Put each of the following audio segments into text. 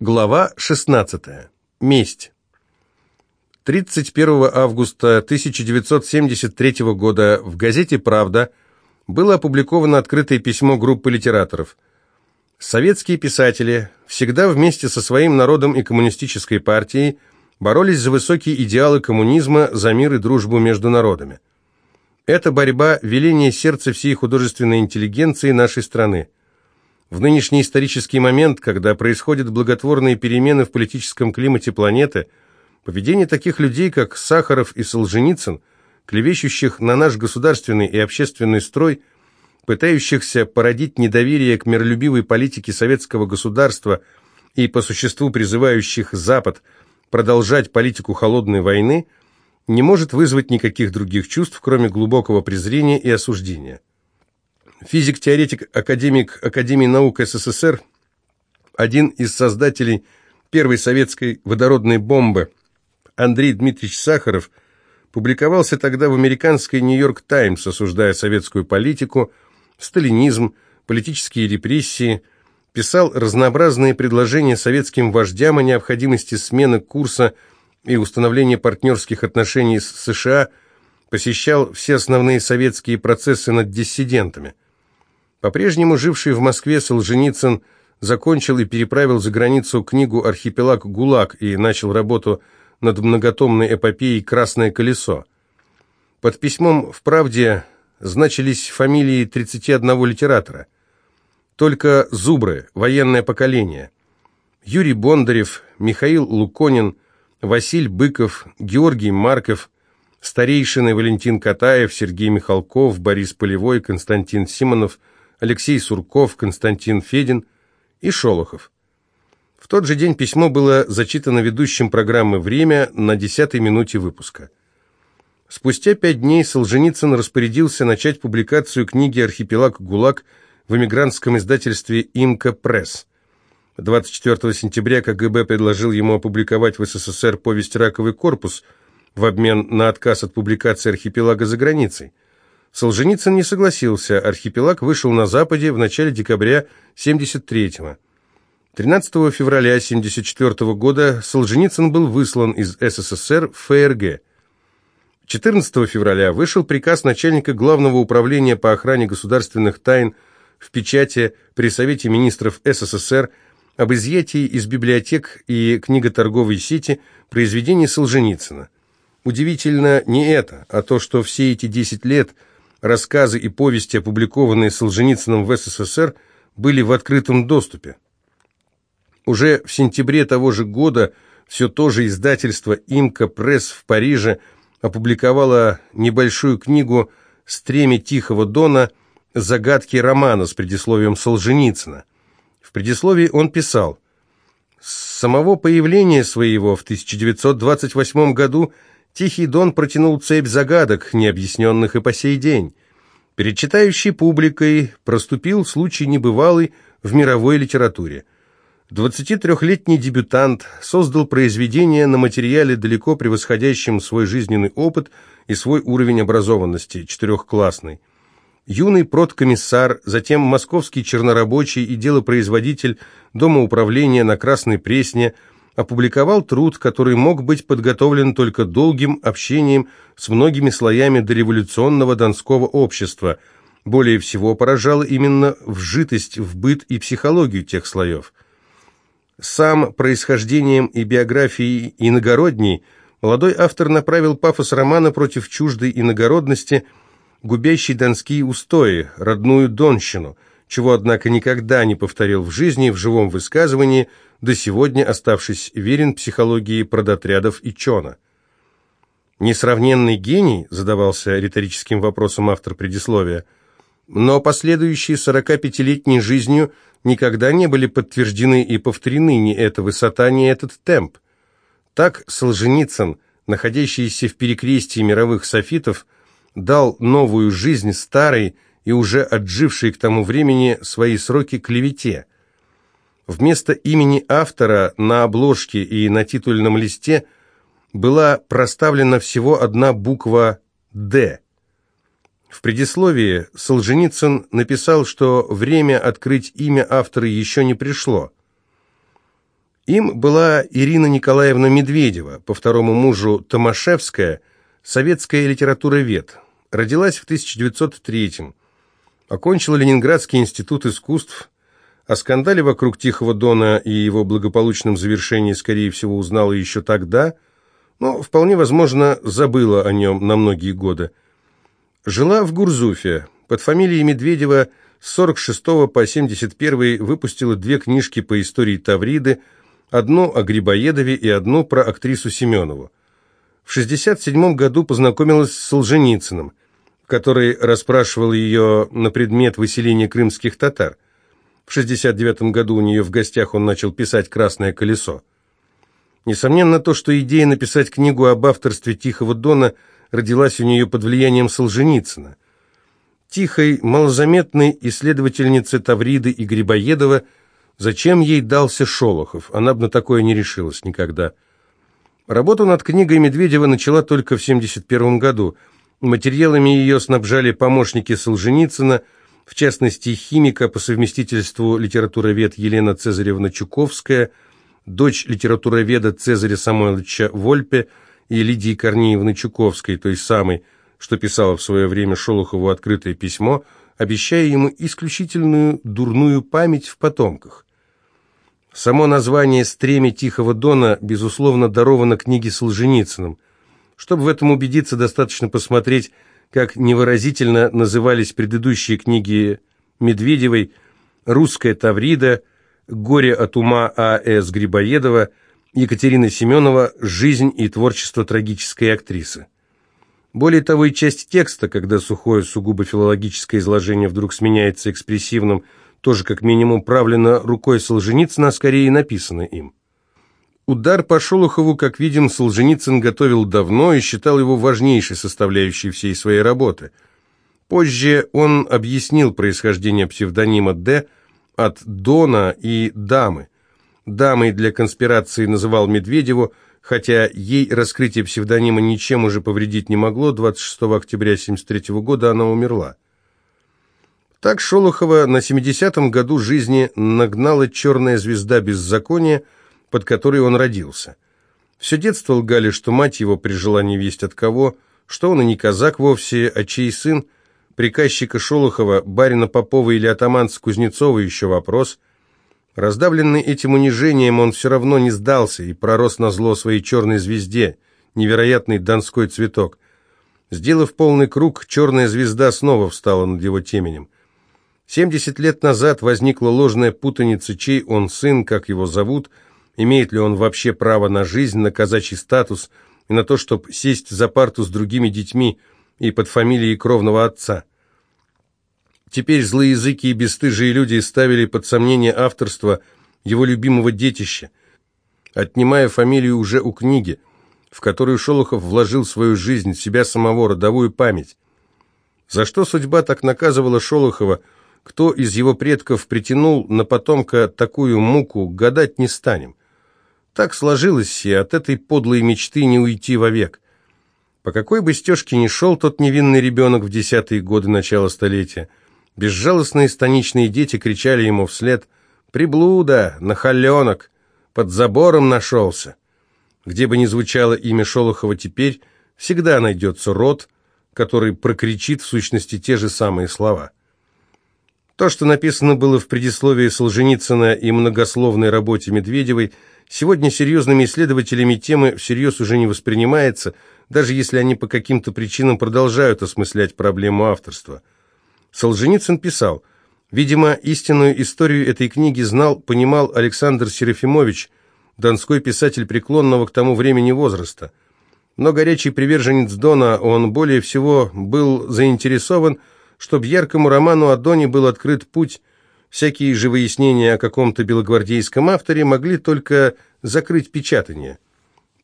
Глава 16. Месть. 31 августа 1973 года в газете «Правда» было опубликовано открытое письмо группы литераторов. Советские писатели всегда вместе со своим народом и коммунистической партией боролись за высокие идеалы коммунизма, за мир и дружбу между народами. Эта борьба – веление сердца всей художественной интеллигенции нашей страны. В нынешний исторический момент, когда происходят благотворные перемены в политическом климате планеты, поведение таких людей, как Сахаров и Солженицын, клевещущих на наш государственный и общественный строй, пытающихся породить недоверие к миролюбивой политике советского государства и по существу призывающих Запад продолжать политику холодной войны, не может вызвать никаких других чувств, кроме глубокого презрения и осуждения. Физик-теоретик, академик Академии наук СССР, один из создателей первой советской водородной бомбы, Андрей Дмитриевич Сахаров, публиковался тогда в американской «Нью-Йорк Таймс», осуждая советскую политику, сталинизм, политические репрессии, писал разнообразные предложения советским вождям о необходимости смены курса и установления партнерских отношений с США, посещал все основные советские процессы над диссидентами – по-прежнему живший в Москве Солженицын закончил и переправил за границу книгу «Архипелаг ГУЛАГ» и начал работу над многотомной эпопеей «Красное колесо». Под письмом в «Правде» значились фамилии 31 литератора. Только зубры, военное поколение. Юрий Бондарев, Михаил Луконин, Василь Быков, Георгий Марков, старейшины Валентин Катаев, Сергей Михалков, Борис Полевой, Константин Симонов – Алексей Сурков, Константин Федин и Шолохов. В тот же день письмо было зачитано ведущим программы «Время» на десятой минуте выпуска. Спустя пять дней Солженицын распорядился начать публикацию книги «Архипелаг ГУЛАГ» в эмигрантском издательстве «Имка Пресс». 24 сентября КГБ предложил ему опубликовать в СССР повесть «Раковый корпус» в обмен на отказ от публикации «Архипелага» за границей. Солженицын не согласился, архипелаг вышел на Западе в начале декабря 73-го. 13 февраля 1974 года Солженицын был выслан из СССР в ФРГ. 14 февраля вышел приказ начальника Главного управления по охране государственных тайн в печати при Совете министров СССР об изъятии из библиотек и книготорговой сети произведений Солженицына. Удивительно не это, а то, что все эти 10 лет – рассказы и повести, опубликованные Солженицыным в СССР, были в открытом доступе. Уже в сентябре того же года все то же издательство «Имка Пресс» в Париже опубликовало небольшую книгу «Стремя Тихого Дона. Загадки романа» с предисловием Солженицына. В предисловии он писал «С самого появления своего в 1928 году – Тихий Дон протянул цепь загадок, необъясненных и по сей день. Перед читающей публикой проступил случай небывалый в мировой литературе. 23-летний дебютант создал произведение на материале, далеко превосходящем свой жизненный опыт и свой уровень образованности, четырехклассный. Юный продкомиссар, затем московский чернорабочий и делопроизводитель Дома управления на Красной Пресне – опубликовал труд, который мог быть подготовлен только долгим общением с многими слоями дореволюционного донского общества. Более всего поражала именно вжитость в быт и психологию тех слоев. Сам происхождением и биографией иногородней молодой автор направил пафос романа против чуждой иногородности, губящей донские устои, родную донщину, чего, однако, никогда не повторил в жизни в живом высказывании – до сегодня оставшись верен психологии продотрядов и Чона. «Несравненный гений?» – задавался риторическим вопросом автор предисловия. «Но последующие 45-летней жизнью никогда не были подтверждены и повторены ни эта высота, ни этот темп. Так Солженицын, находящийся в перекрестии мировых софитов, дал новую жизнь старой и уже отжившей к тому времени свои сроки клевете – Вместо имени автора на обложке и на титульном листе была проставлена всего одна буква «Д». В предисловии Солженицын написал, что время открыть имя автора еще не пришло. Им была Ирина Николаевна Медведева, по второму мужу Томашевская, советская литературовед. Родилась в 1903 -м. Окончила Ленинградский институт искусств. О скандале вокруг Тихого Дона и его благополучном завершении, скорее всего, узнала еще тогда, но, вполне возможно, забыла о нем на многие годы. Жила в Гурзуфе. Под фамилией Медведева с 46 по 71 выпустила две книжки по истории Тавриды, одну о Грибоедове и одну про актрису Семенову. В 67 году познакомилась с Солженицыным, который расспрашивал ее на предмет выселения крымских татар. В 69 году у нее в гостях он начал писать «Красное колесо». Несомненно, то, что идея написать книгу об авторстве Тихого Дона родилась у нее под влиянием Солженицына. Тихой, малозаметной исследовательнице Тавриды и Грибоедова – Зачем ей дался Шолохов? Она бы на такое не решилась никогда. Работу над книгой Медведева начала только в 1971 году. Материалами ее снабжали помощники Солженицына, в частности, химика по совместительству литературовед Елена Цезаревна Чуковская, дочь литературоведа Цезаря Самойловича Вольпе и Лидии Корнеевны Чуковской, той самой, что писала в свое время Шолохову открытое письмо, обещая ему исключительную дурную память в потомках. Само название «Стремя Тихого Дона» безусловно даровано книге Солженицыным. Чтобы в этом убедиться, достаточно посмотреть, как невыразительно назывались предыдущие книги Медведевой «Русская Таврида», «Горе от ума А.С. Грибоедова», Екатерина Семенова «Жизнь и творчество трагической актрисы». Более того, и часть текста, когда сухое, сугубо филологическое изложение вдруг сменяется экспрессивным тоже как минимум правлено рукой Солженицына, а скорее написано им. Удар по Шолохову, как видим, Солженицын готовил давно и считал его важнейшей составляющей всей своей работы. Позже он объяснил происхождение псевдонима «Д» от «Дона» и «Дамы». «Дамой» для конспирации называл Медведеву, хотя ей раскрытие псевдонима ничем уже повредить не могло, 26 октября 1973 года она умерла. Так Шолохова на 70-м году жизни нагнала черная звезда беззакония, под которой он родился. Все детство лгали, что мать его прижила невесть от кого, что он и не казак вовсе, а чей сын, приказчика Шолохова, барина Попова или атаманца Кузнецова еще вопрос. Раздавленный этим унижением, он все равно не сдался и пророс на зло своей черной звезде, невероятный донской цветок. Сделав полный круг, черная звезда снова встала над его теменем. 70 лет назад возникла ложная путаница, чей он сын, как его зовут, имеет ли он вообще право на жизнь, на казачий статус и на то, чтобы сесть за парту с другими детьми и под фамилией кровного отца. Теперь злые языки и бесстыжие люди ставили под сомнение авторство его любимого детища, отнимая фамилию уже у книги, в которую Шолохов вложил свою жизнь, себя самого, родовую память. За что судьба так наказывала Шолохова – кто из его предков притянул на потомка такую муку, гадать не станем. Так сложилось, и от этой подлой мечты не уйти вовек. По какой бы стежке ни шел тот невинный ребенок в десятые годы начала столетия, безжалостные станичные дети кричали ему вслед «Приблуда! Нахаленок! Под забором нашелся!» Где бы ни звучало имя Шолохова теперь, всегда найдется род, который прокричит в сущности те же самые слова. То, что написано было в предисловии Солженицына и многословной работе Медведевой, сегодня серьезными исследователями темы всерьез уже не воспринимается, даже если они по каким-то причинам продолжают осмыслять проблему авторства. Солженицын писал, «Видимо, истинную историю этой книги знал, понимал Александр Серафимович, донской писатель преклонного к тому времени возраста. Но горячий приверженец Дона, он более всего был заинтересован – Чтоб яркому роману о Доне был открыт путь, всякие же выяснения о каком-то белогвардейском авторе могли только закрыть печатание.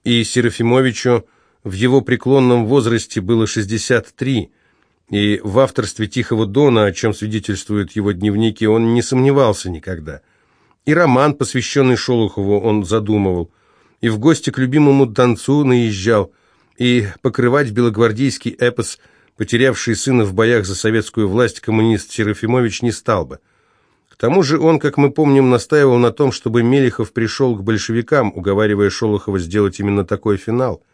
И Серафимовичу в его преклонном возрасте было 63, и в авторстве «Тихого Дона», о чем свидетельствуют его дневники, он не сомневался никогда. И роман, посвященный Шолохову, он задумывал, и в гости к любимому танцу наезжал, и покрывать белогвардейский эпос – Потерявший сына в боях за советскую власть коммунист Серафимович не стал бы. К тому же он, как мы помним, настаивал на том, чтобы Мелехов пришел к большевикам, уговаривая Шолохова сделать именно такой финал.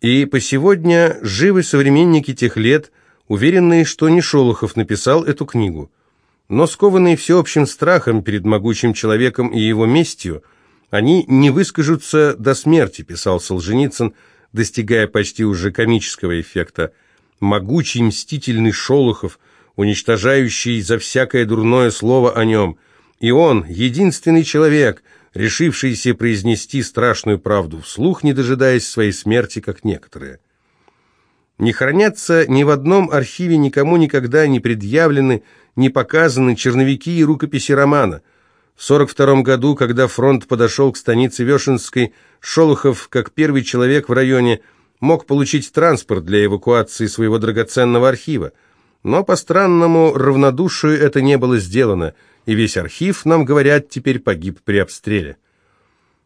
И по сегодня живы современники тех лет, уверенные, что не Шолохов написал эту книгу. Но скованные всеобщим страхом перед могучим человеком и его местью, они не выскажутся до смерти, писал Солженицын, достигая почти уже комического эффекта. Могучий мстительный Шолохов, уничтожающий за всякое дурное слово о нем. И он, единственный человек, решившийся произнести страшную правду вслух, не дожидаясь своей смерти, как некоторые. Не хранятся ни в одном архиве никому никогда не предъявлены, не показаны черновики и рукописи романа. В 42 году, когда фронт подошел к станице Вешенской, Шолохов, как первый человек в районе, мог получить транспорт для эвакуации своего драгоценного архива. Но по странному равнодушию это не было сделано, и весь архив, нам говорят, теперь погиб при обстреле.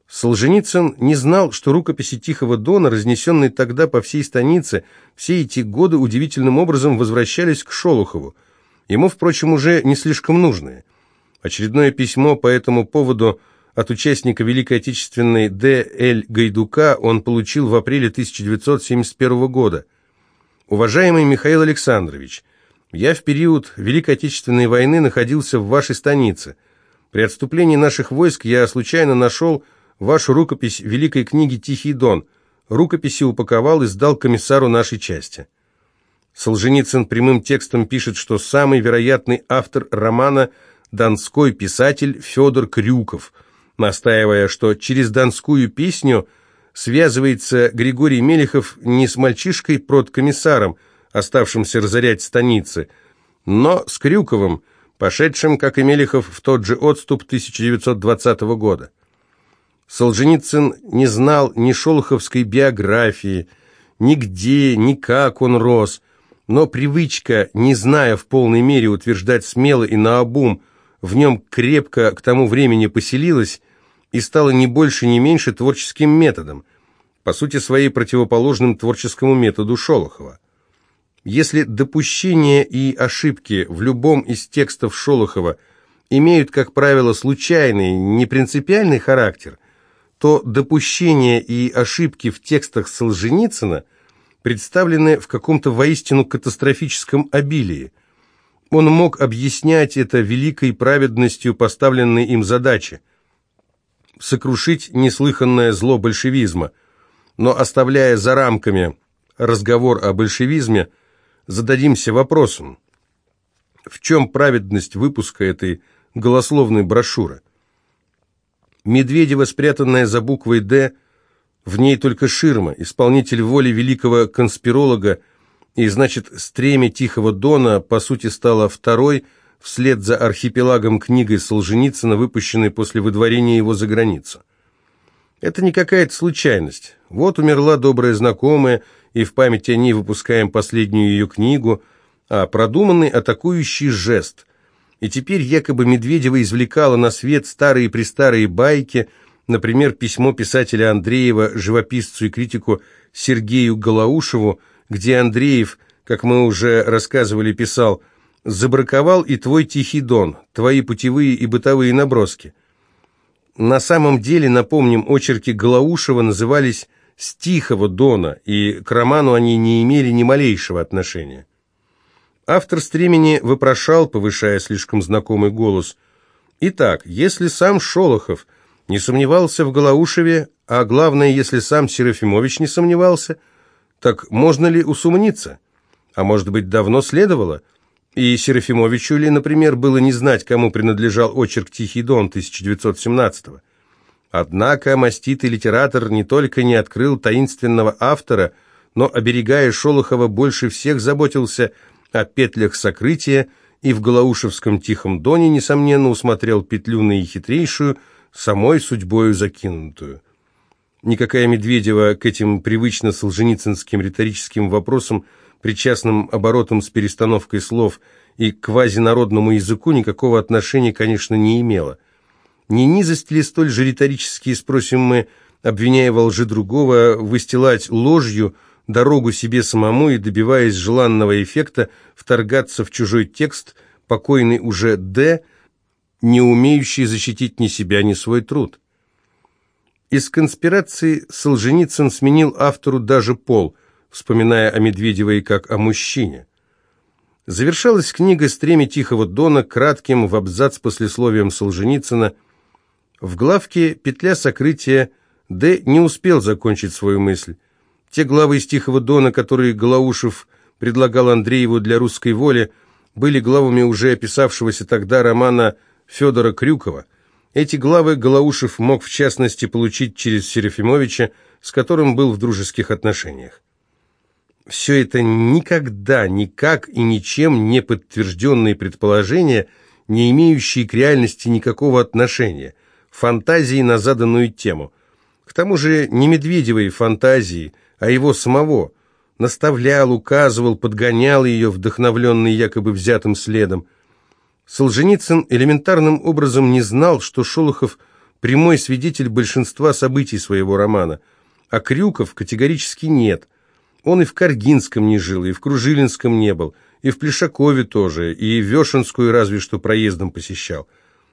Солженицын не знал, что рукописи Тихого Дона, разнесенные тогда по всей станице, все эти годы удивительным образом возвращались к Шолохову. Ему, впрочем, уже не слишком нужные. Очередное письмо по этому поводу от участника Великой Отечественной Д. Л. Гайдука он получил в апреле 1971 года. «Уважаемый Михаил Александрович, я в период Великой Отечественной войны находился в вашей станице. При отступлении наших войск я случайно нашел вашу рукопись Великой книги «Тихий Дон». Рукописи упаковал и сдал комиссару нашей части». Солженицын прямым текстом пишет, что самый вероятный автор романа – донской писатель Федор Крюков, настаивая, что через донскую песню связывается Григорий Мелехов не с мальчишкой-продкомиссаром, оставшимся разорять станицы, но с Крюковым, пошедшим, как и Мелехов, в тот же отступ 1920 года. Солженицын не знал ни шолоховской биографии, ни где, ни как он рос, но привычка, не зная в полной мере утверждать смело и наобум, в нем крепко к тому времени поселилась и стала не больше, не меньше творческим методом, по сути своей противоположным творческому методу Шолохова. Если допущения и ошибки в любом из текстов Шолохова имеют, как правило, случайный, непринципиальный характер, то допущения и ошибки в текстах Солженицына представлены в каком-то воистину катастрофическом обилии. Он мог объяснять это великой праведностью поставленной им задачи – сокрушить неслыханное зло большевизма, но оставляя за рамками разговор о большевизме – зададимся вопросом, в чем праведность выпуска этой голословной брошюры? Медведева, спрятанная за буквой «Д», в ней только ширма, исполнитель воли великого конспиролога, и, значит, стремя Тихого Дона, по сути, стала второй, вслед за архипелагом книгой Солженицына, выпущенной после выдворения его за границу. Это не какая-то случайность. Вот умерла добрая знакомая, и в память о ней выпускаем последнюю ее книгу, а продуманный атакующий жест. И теперь якобы Медведева извлекала на свет старые-престарые байки, например, письмо писателя Андреева живописцу и критику Сергею Голоушеву, где Андреев, как мы уже рассказывали, писал «Забраковал и твой тихий дон, твои путевые и бытовые наброски». На самом деле, напомним, очерки Голоушева назывались с Тихого Дона, и к роману они не имели ни малейшего отношения. Автор стремени вопрошал, повышая слишком знакомый голос. Итак, если сам Шолохов не сомневался в Голоушеве, а главное, если сам Серафимович не сомневался, так можно ли усомниться? А может быть, давно следовало? И Серафимовичу ли, например, было не знать, кому принадлежал очерк «Тихий дон» 1917 -го? Однако маститый литератор не только не открыл таинственного автора, но, оберегая Шолохова, больше всех заботился о петлях сокрытия и в Голоушевском «Тихом доне», несомненно, усмотрел петлю наихитрейшую, самой судьбою закинутую. Никакая Медведева к этим привычно солженицынским риторическим вопросам, причастным оборотам с перестановкой слов и квазинародному языку никакого отношения, конечно, не имела – не низость ли столь же риторически, спросим мы, обвиняя во лжи другого, выстилать ложью дорогу себе самому и, добиваясь желанного эффекта, вторгаться в чужой текст, покойный уже Д., не умеющий защитить ни себя, ни свой труд. Из конспирации Солженицын сменил автору даже пол, вспоминая о Медведевой как о мужчине. Завершалась книга «Стремя Тихого Дона» кратким в абзац послесловием Солженицына. В главке «Петля сокрытия» Д. не успел закончить свою мысль. Те главы из Тихого Дона, которые Голоушев предлагал Андрееву для русской воли, были главами уже описавшегося тогда романа Федора Крюкова. Эти главы Голоушев мог в частности получить через Серафимовича, с которым был в дружеских отношениях. Все это никогда, никак и ничем не подтвержденные предположения, не имеющие к реальности никакого отношения, фантазии на заданную тему. К тому же не Медведевой фантазии, а его самого. Наставлял, указывал, подгонял ее, вдохновленный якобы взятым следом. Солженицын элементарным образом не знал, что Шолохов – прямой свидетель большинства событий своего романа, а Крюков категорически нет – он и в Каргинском не жил, и в Кружилинском не был, и в Плешакове тоже, и Вешенскую разве что проездом посещал.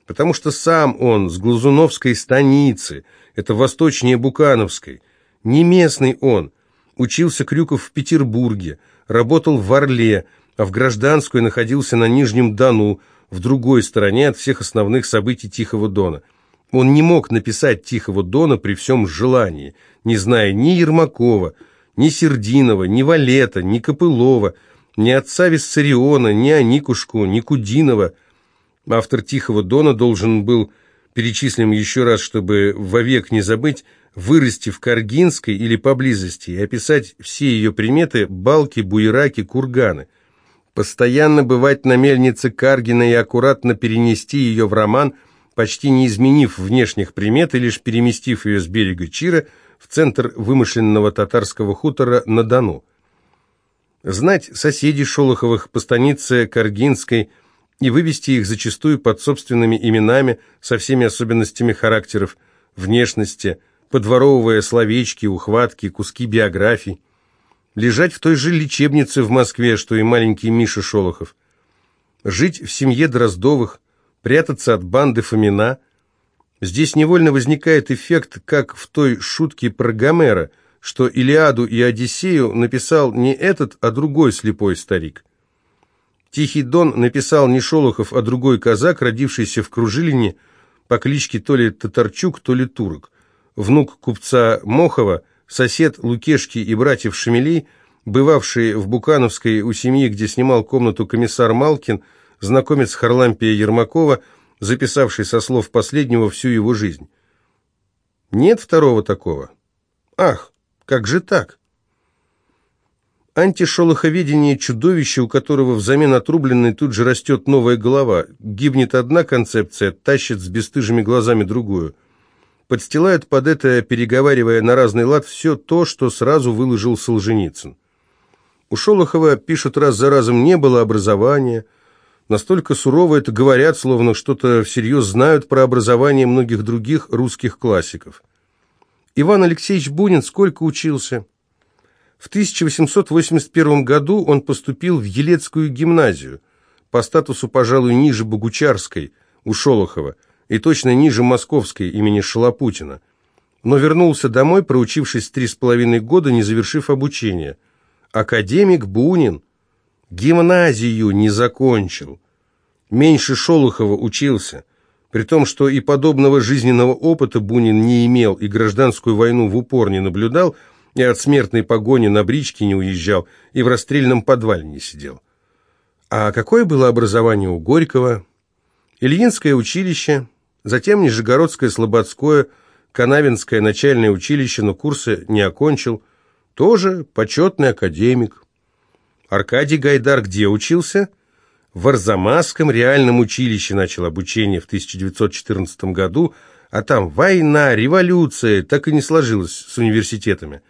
Потому что сам он с Глазуновской станицы, это восточнее Букановской, не местный он, учился Крюков в Петербурге, работал в Орле, а в Гражданскую находился на Нижнем Дону, в другой стороне от всех основных событий Тихого Дона. Он не мог написать Тихого Дона при всем желании, не зная ни Ермакова, ни Сердинова, ни Валета, ни Копылова, ни отца Виссариона, ни Аникушку, ни Кудинова. Автор «Тихого дона» должен был, перечислим еще раз, чтобы вовек не забыть, вырасти в Каргинской или поблизости и описать все ее приметы, балки, буераки, курганы. Постоянно бывать на мельнице Каргина и аккуратно перенести ее в роман, почти не изменив внешних примет и лишь переместив ее с берега Чира – в центр вымышленного татарского хутора на Дону. Знать соседей Шолоховых по станице Каргинской и вывести их зачастую под собственными именами со всеми особенностями характеров, внешности, подворовывая словечки, ухватки, куски биографий. Лежать в той же лечебнице в Москве, что и маленький Миша Шолохов. Жить в семье Дроздовых, прятаться от банды Фомина – Здесь невольно возникает эффект, как в той шутке про Гомера, что Илиаду и Одиссею написал не этот, а другой слепой старик. Тихий Дон написал не Шолохов, а другой казак, родившийся в Кружилине по кличке то ли Татарчук, то ли Турок. Внук купца Мохова, сосед Лукешки и братьев Шемелей, бывавший в Букановской у семьи, где снимал комнату комиссар Малкин, знакомец Харлампия Ермакова – записавший со слов последнего всю его жизнь. Нет второго такого. Ах, как же так? Антишолоховедение – чудовище, у которого взамен отрубленной тут же растет новая голова. Гибнет одна концепция, тащит с бесстыжими глазами другую. Подстилают под это, переговаривая на разный лад, все то, что сразу выложил Солженицын. У Шолохова, пишут раз за разом, не было образования – Настолько сурово это говорят, словно что-то всерьез знают про образование многих других русских классиков. Иван Алексеевич Бунин сколько учился? В 1881 году он поступил в Елецкую гимназию, по статусу, пожалуй, ниже Богучарской, у Шолохова, и точно ниже Московской имени Шалопутина. Но вернулся домой, проучившись три с половиной года, не завершив обучение. Академик Бунин Гимназию не закончил. Меньше Шолохова учился. При том, что и подобного жизненного опыта Бунин не имел, и гражданскую войну в упор не наблюдал, и от смертной погони на бричке не уезжал, и в расстрельном подвале не сидел. А какое было образование у Горького? Ильинское училище, затем Нижегородское Слободское, Канавинское начальное училище, но курсы не окончил. Тоже почетный академик. Аркадий Гайдар где учился? В Арзамасском реальном училище начал обучение в 1914 году, а там война, революция, так и не сложилось с университетами.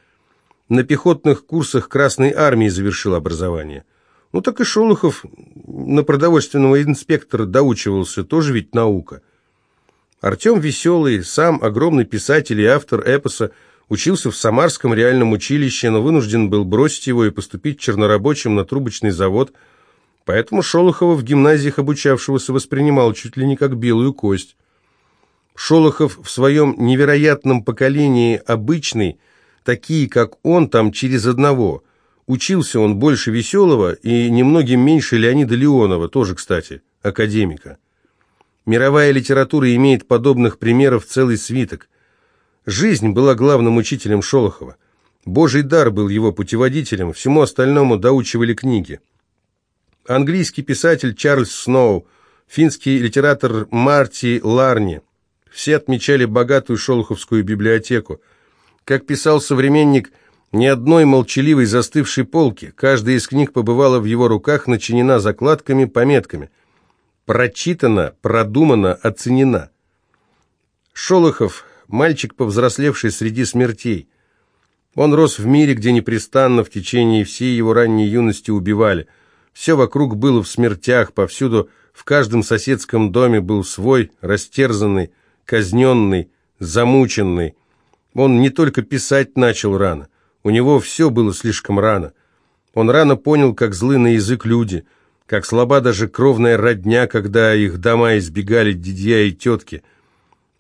На пехотных курсах Красной Армии завершил образование. Ну так и Шолохов на продовольственного инспектора доучивался, тоже ведь наука. Артем Веселый, сам огромный писатель и автор эпоса, Учился в Самарском реальном училище, но вынужден был бросить его и поступить чернорабочим на трубочный завод. Поэтому Шолохова в гимназиях обучавшегося воспринимал чуть ли не как белую кость. Шолохов в своем невероятном поколении обычный, такие, как он, там через одного. Учился он больше Веселого и немногим меньше Леонида Леонова, тоже, кстати, академика. Мировая литература имеет подобных примеров целый свиток. Жизнь была главным учителем Шолохова. Божий дар был его путеводителем, всему остальному доучивали книги. Английский писатель Чарльз Сноу, финский литератор Марти Ларни – все отмечали богатую шолоховскую библиотеку. Как писал современник, ни одной молчаливой застывшей полки. Каждая из книг побывала в его руках, начинена закладками, пометками. Прочитана, продумана, оценена. Шолохов – мальчик, повзрослевший среди смертей. Он рос в мире, где непрестанно в течение всей его ранней юности убивали. Все вокруг было в смертях, повсюду, в каждом соседском доме был свой, растерзанный, казненный, замученный. Он не только писать начал рано, у него все было слишком рано. Он рано понял, как злы на язык люди, как слаба даже кровная родня, когда их дома избегали дядья и тетки.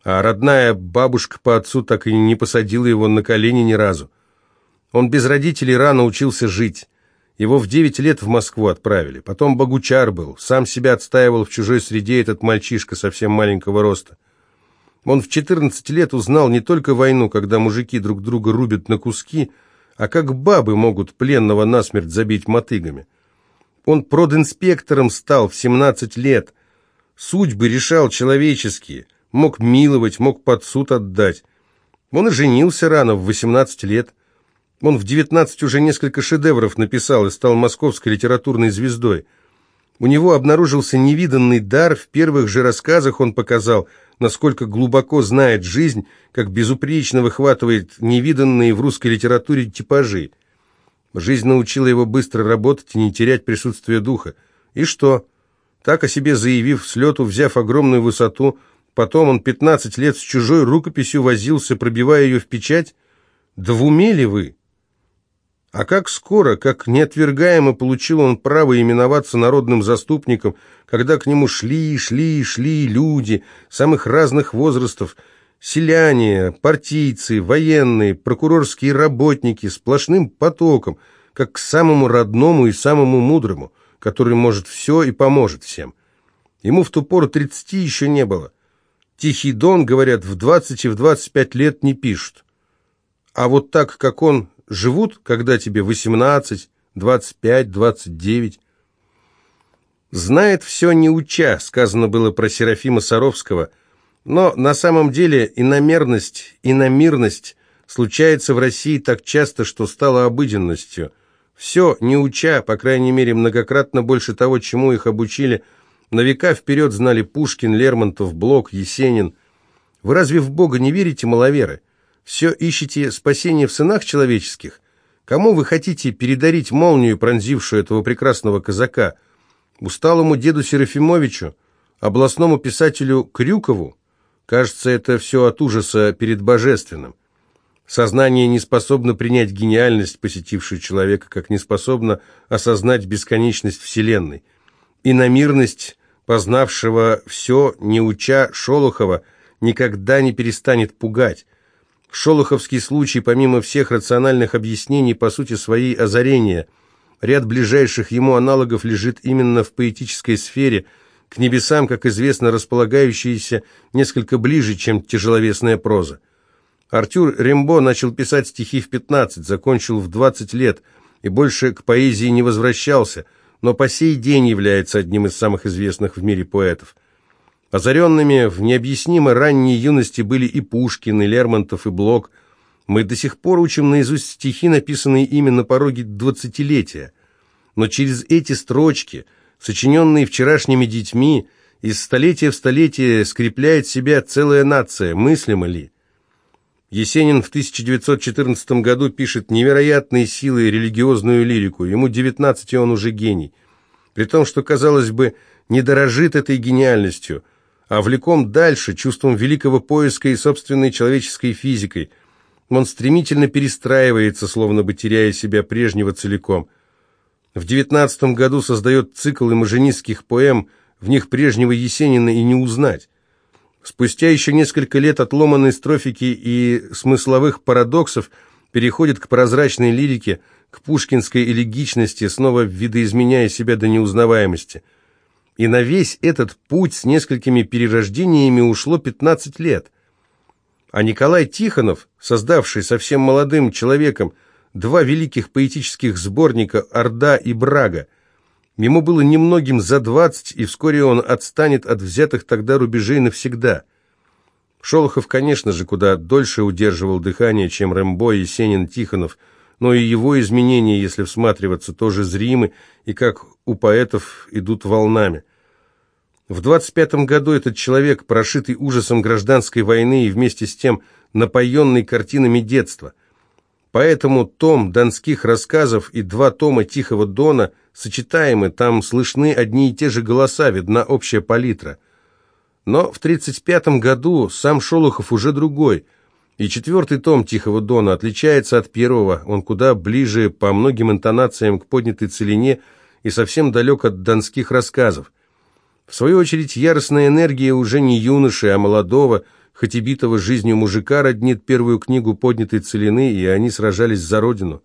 А родная бабушка по отцу так и не посадила его на колени ни разу. Он без родителей рано учился жить. Его в девять лет в Москву отправили. Потом Богучар был. Сам себя отстаивал в чужой среде этот мальчишка совсем маленького роста. Он в 14 лет узнал не только войну, когда мужики друг друга рубят на куски, а как бабы могут пленного насмерть забить мотыгами. Он продинспектором стал в 17 лет. Судьбы решал человеческие, мог миловать, мог под суд отдать. Он и женился рано, в 18 лет. Он в 19 уже несколько шедевров написал и стал московской литературной звездой. У него обнаружился невиданный дар, в первых же рассказах он показал – насколько глубоко знает жизнь, как безупречно выхватывает невиданные в русской литературе типажи. Жизнь научила его быстро работать и не терять присутствие духа. И что? Так о себе заявив, с лету взяв огромную высоту, потом он 15 лет с чужой рукописью возился, пробивая ее в печать? Да в уме ли вы? А как скоро, как неотвергаемо получил он право именоваться народным заступником, когда к нему шли, шли, шли люди самых разных возрастов, селяне, партийцы, военные, прокурорские работники, сплошным потоком, как к самому родному и самому мудрому, который может все и поможет всем. Ему в ту пору тридцати еще не было. Тихий Дон, говорят, в двадцать и в двадцать пять лет не пишут. А вот так, как он живут, когда тебе 18, 25, 29. «Знает все не уча», сказано было про Серафима Саровского, но на самом деле иномерность, иномирность случается в России так часто, что стало обыденностью. Все, не уча, по крайней мере, многократно больше того, чему их обучили, на века вперед знали Пушкин, Лермонтов, Блок, Есенин. Вы разве в Бога не верите, маловеры? Все ищете спасение в сынах человеческих? Кому вы хотите передарить молнию, пронзившую этого прекрасного казака? Усталому деду Серафимовичу? Областному писателю Крюкову? Кажется, это все от ужаса перед божественным. Сознание не способно принять гениальность, посетившую человека, как не способно осознать бесконечность Вселенной. Иномирность, познавшего все, не уча Шолохова, никогда не перестанет пугать. Шолоховский случай, помимо всех рациональных объяснений, по сути своей озарения. Ряд ближайших ему аналогов лежит именно в поэтической сфере, к небесам, как известно, располагающиеся несколько ближе, чем тяжеловесная проза. Артюр Рембо начал писать стихи в 15, закончил в 20 лет и больше к поэзии не возвращался, но по сей день является одним из самых известных в мире поэтов – Озаренными в необъяснимо ранней юности были и Пушкин, и Лермонтов, и Блок. Мы до сих пор учим наизусть стихи, написанные ими на пороге двадцатилетия. Но через эти строчки, сочиненные вчерашними детьми, из столетия в столетие скрепляет себя целая нация, мыслимо ли? Есенин в 1914 году пишет невероятные силы религиозную лирику, ему 19, и он уже гений. При том, что, казалось бы, не дорожит этой гениальностью – а влеком дальше чувством великого поиска и собственной человеческой физикой. Он стремительно перестраивается, словно бы теряя себя прежнего целиком. В девятнадцатом году создает цикл имажинистских поэм, в них прежнего Есенина и не узнать. Спустя еще несколько лет отломанной строфики и смысловых парадоксов переходит к прозрачной лирике, к пушкинской элегичности, снова видоизменяя себя до неузнаваемости. И на весь этот путь с несколькими перерождениями ушло 15 лет. А Николай Тихонов, создавший совсем молодым человеком два великих поэтических сборника «Орда» и «Брага», ему было немногим за двадцать, и вскоре он отстанет от взятых тогда рубежей навсегда. Шолохов, конечно же, куда дольше удерживал дыхание, чем Рэмбо, Есенин, Тихонов, но и его изменения, если всматриваться, тоже зримы, и как у поэтов идут волнами. В 25 году этот человек, прошитый ужасом гражданской войны и вместе с тем напоенный картинами детства. Поэтому том донских рассказов и два тома Тихого Дона сочетаемы, там слышны одни и те же голоса, видна общая палитра. Но в 35 году сам Шолохов уже другой, и четвертый том Тихого Дона отличается от первого, он куда ближе по многим интонациям к поднятой целине и совсем далек от донских рассказов. В свою очередь, яростная энергия уже не юноши, а молодого, хоть и битого жизнью мужика роднит первую книгу поднятой целины, и они сражались за родину.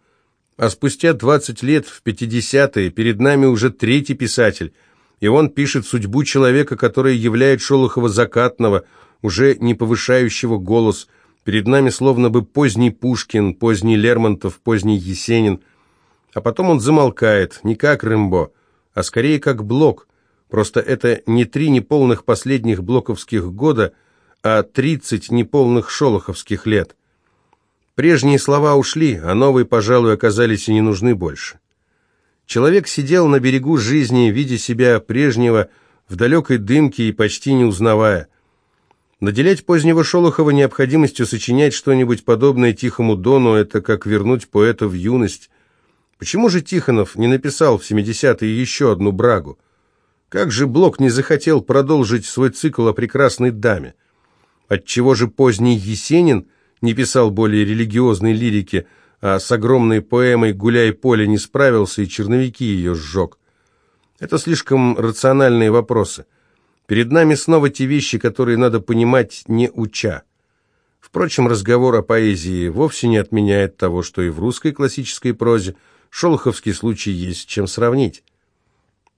А спустя 20 лет, в 50-е, перед нами уже третий писатель, и он пишет судьбу человека, который являет Шолохова закатного, уже не повышающего голос. Перед нами словно бы поздний Пушкин, поздний Лермонтов, поздний Есенин. А потом он замолкает, не как Рэмбо, а скорее как Блок, Просто это не три неполных последних блоковских года, а тридцать неполных шолоховских лет. Прежние слова ушли, а новые, пожалуй, оказались и не нужны больше. Человек сидел на берегу жизни, видя себя прежнего, в далекой дымке и почти не узнавая. Наделять позднего Шолохова необходимостью сочинять что-нибудь подобное Тихому Дону – это как вернуть поэта в юность. Почему же Тихонов не написал в 70-е еще одну брагу? Как же Блок не захотел продолжить свой цикл о прекрасной даме? Отчего же поздний Есенин не писал более религиозной лирики, а с огромной поэмой «Гуляй поле» не справился и черновики ее сжег? Это слишком рациональные вопросы. Перед нами снова те вещи, которые надо понимать, не уча. Впрочем, разговор о поэзии вовсе не отменяет того, что и в русской классической прозе шолоховский случай есть чем сравнить.